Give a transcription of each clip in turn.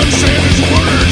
Don't say his words.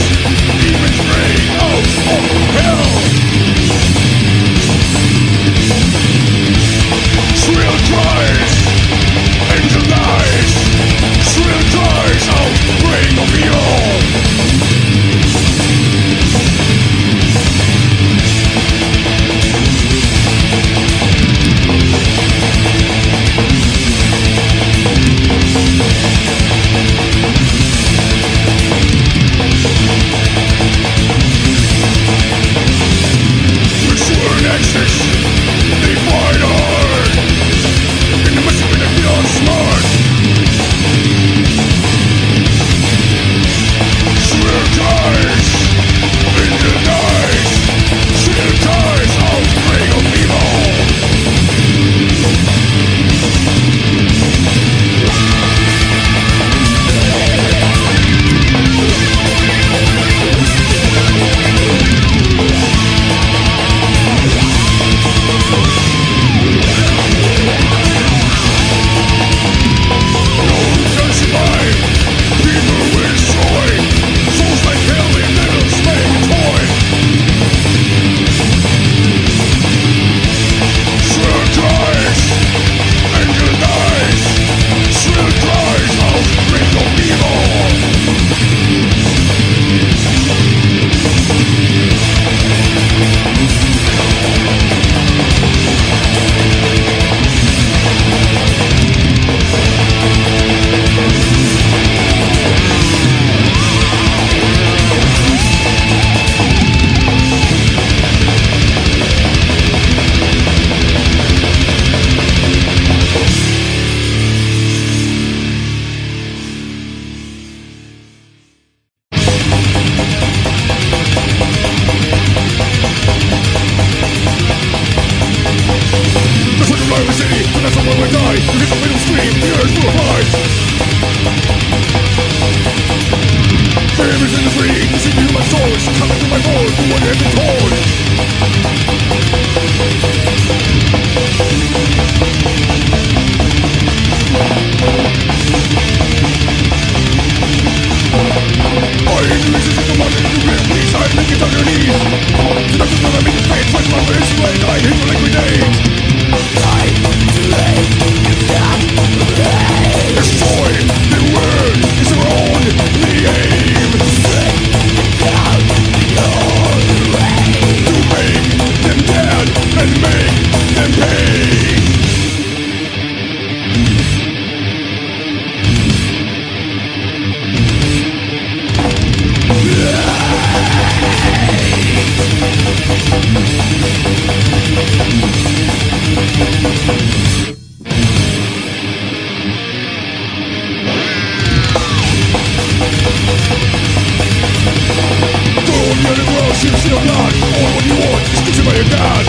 want what you want, just get you by your god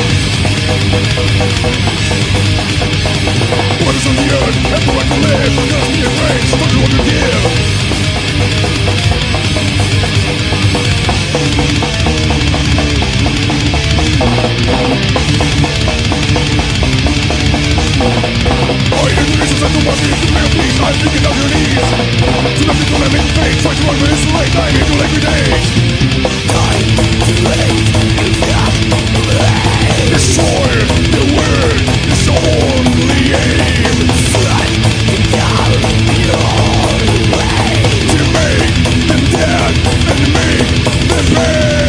What is on the earth, and the right to live Just be afraid, so what you want to give I didn't mean to send the money to make a I'm thinking of your needs To not this late night into every day Time to late the Is only aim your dead And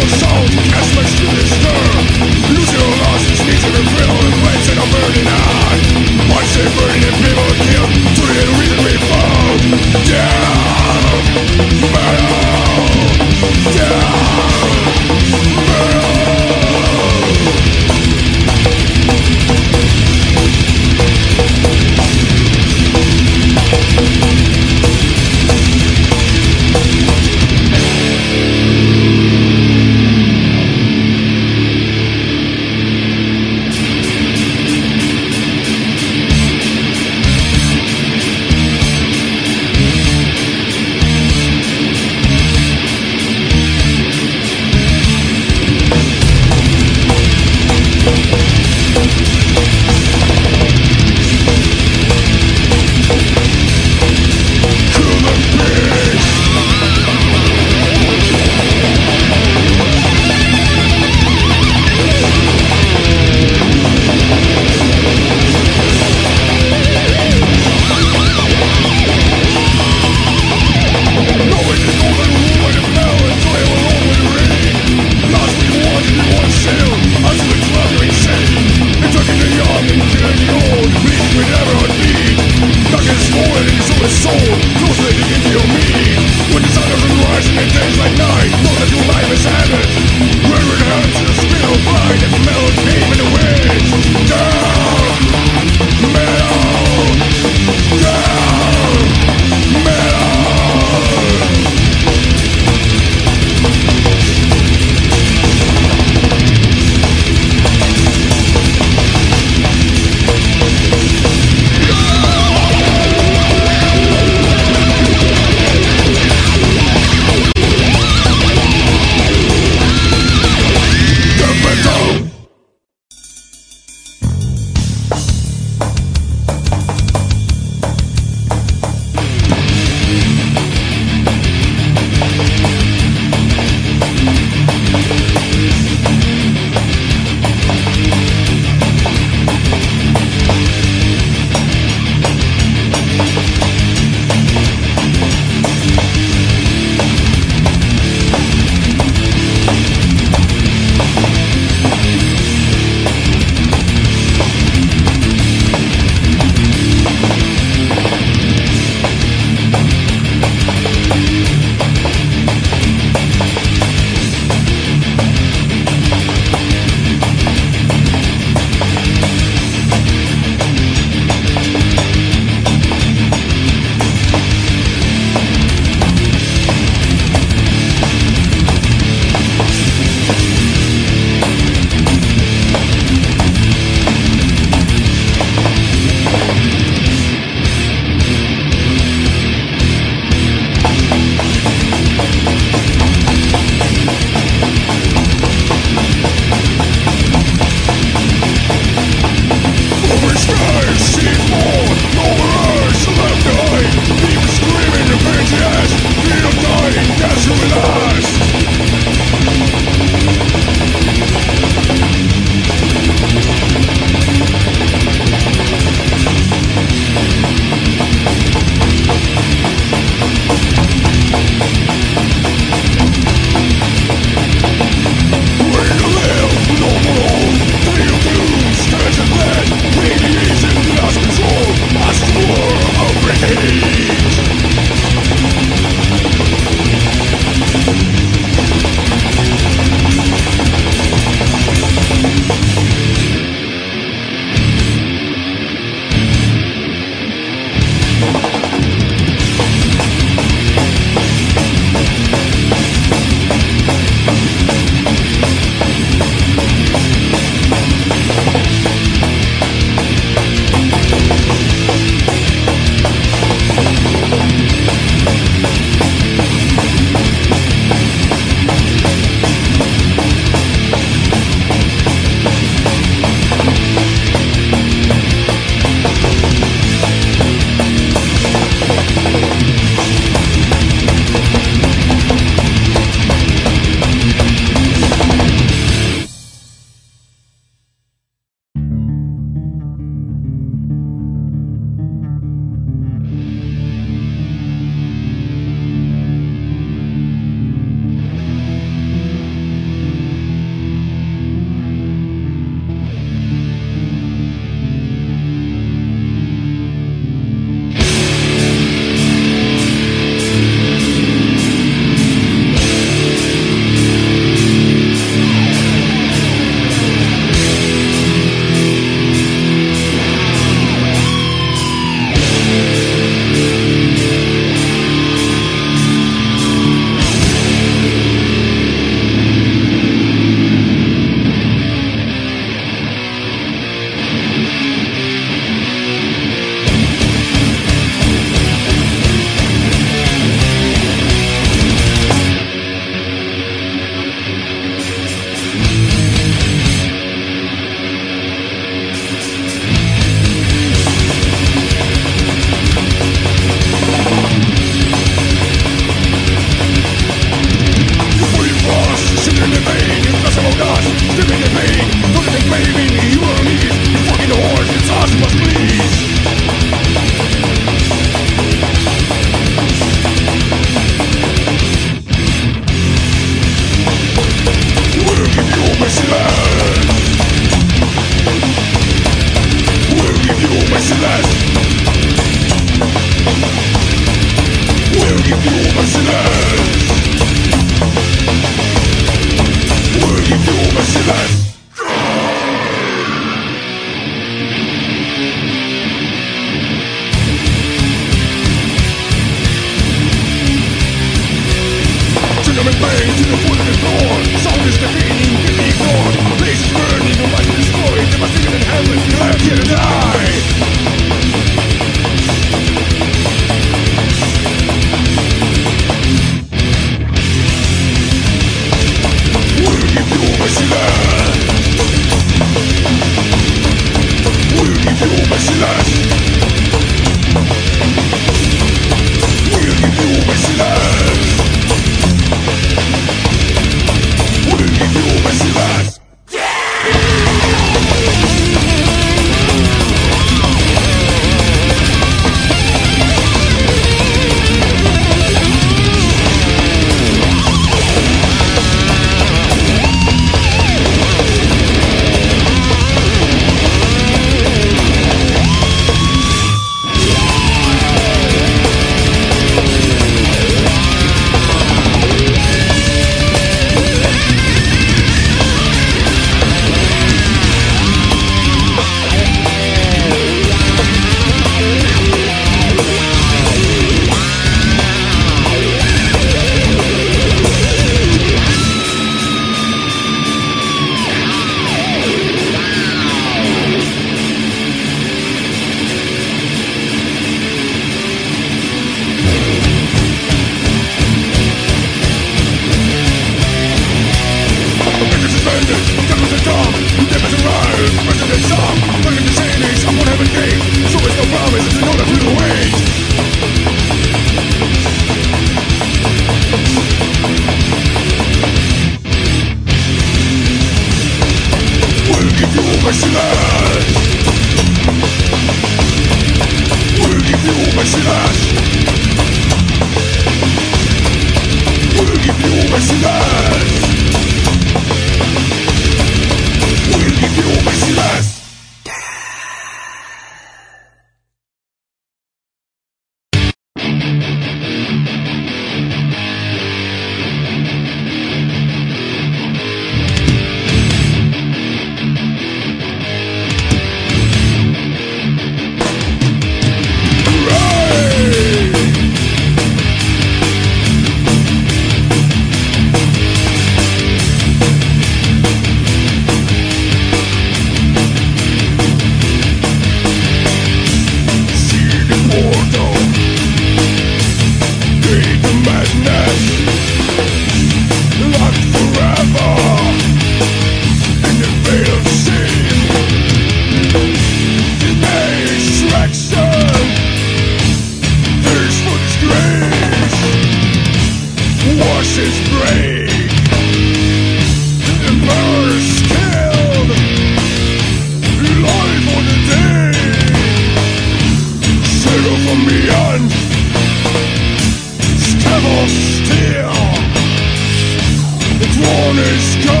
corners.